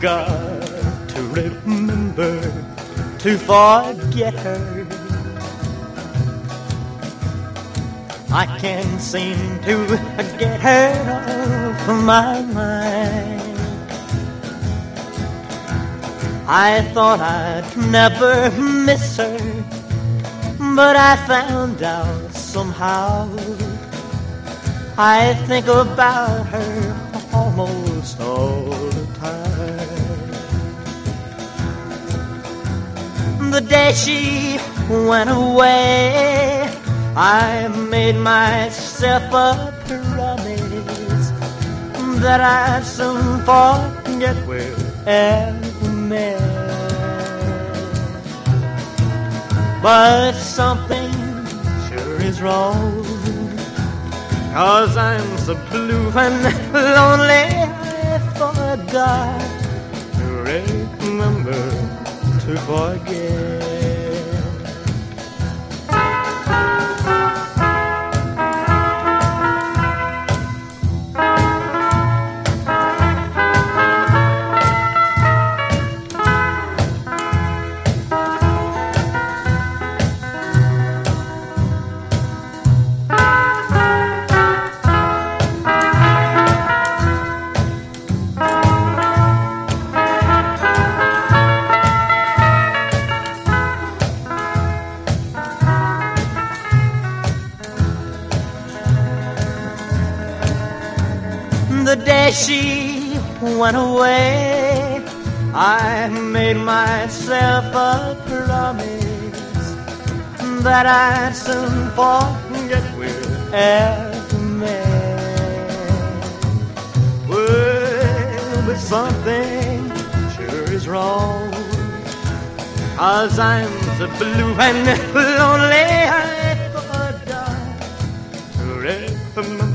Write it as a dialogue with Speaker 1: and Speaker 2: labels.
Speaker 1: got to remember to forget her. I can't seem to get her off my mind. I thought I'd never miss her, but I found out somehow. I think about her The day she went away, I made myself a promise that I'd soon forget where man. But something sure is wrong. Cause I'm so blue and lonely, I forgot to remember to forget. The day she went away, I made myself a promise that I'd soon forget wherever man. Well, but something sure is wrong. Cause I'm so blue and lonely, I to rest